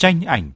tranh ảnh.